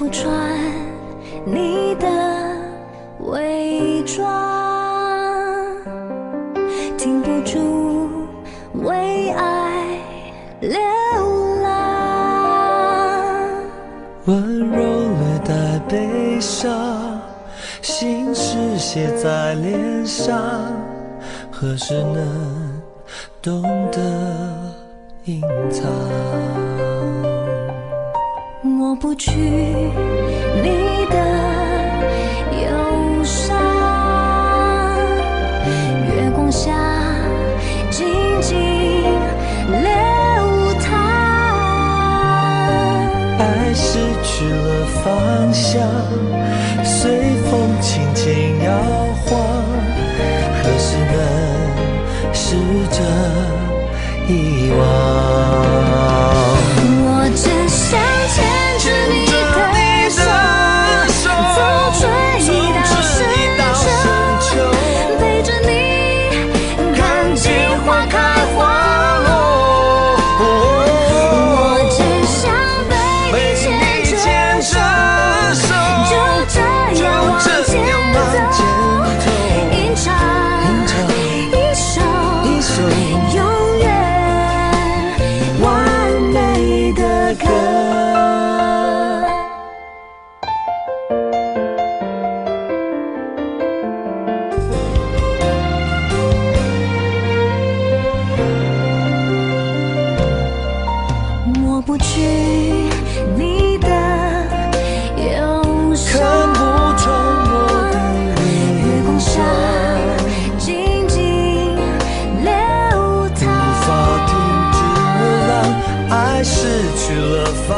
不穿你的伪装，停不住为爱流浪。温柔略带悲伤，心事写在脸上，何时能懂得隐藏？不去你的忧伤，月光下静静流淌。爱失去了方向，随风轻轻摇晃，何时能试着遗忘？抹不去你的忧伤，看不穿我的月光下静静流无。法停止流浪，爱失去了方，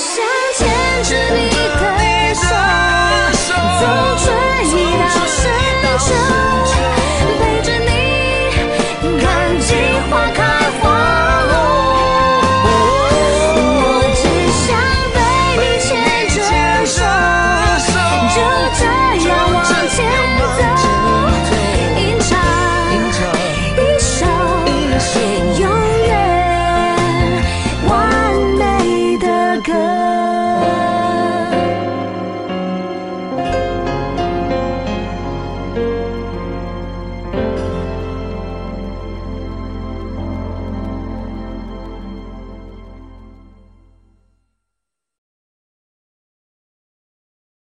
向前。